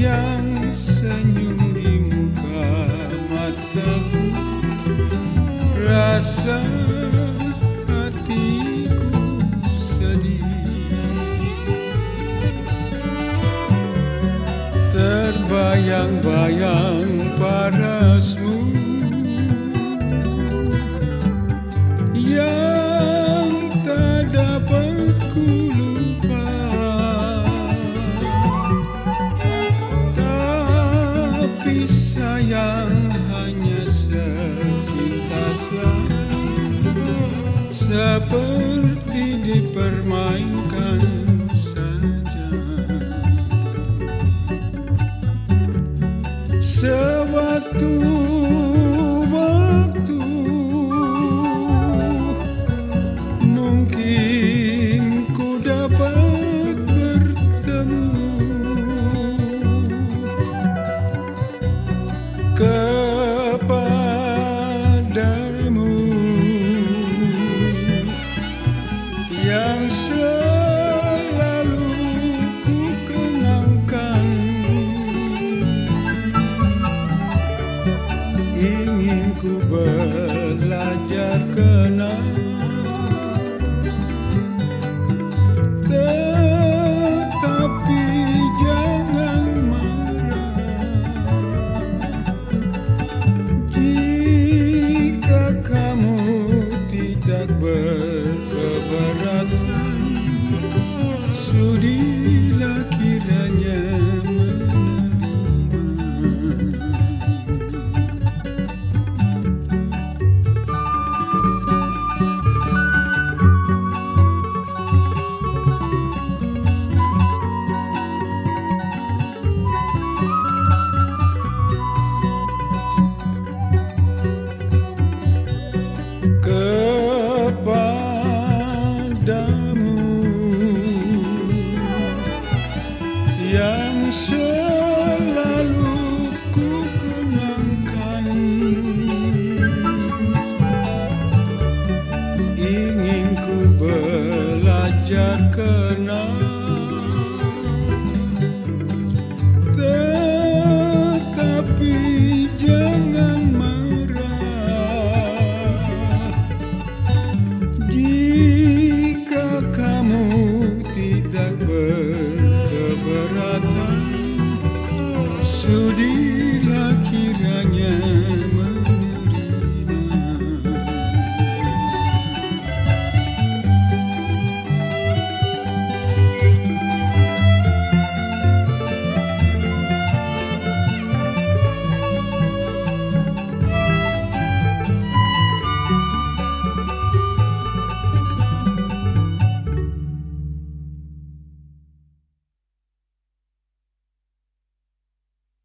Yang senyum di muka mataku. Rasa hatiku sedih. Terbayang-bayang parasmu. Yeah seperti dipermainkan saja. Sewaktu belajar I could not.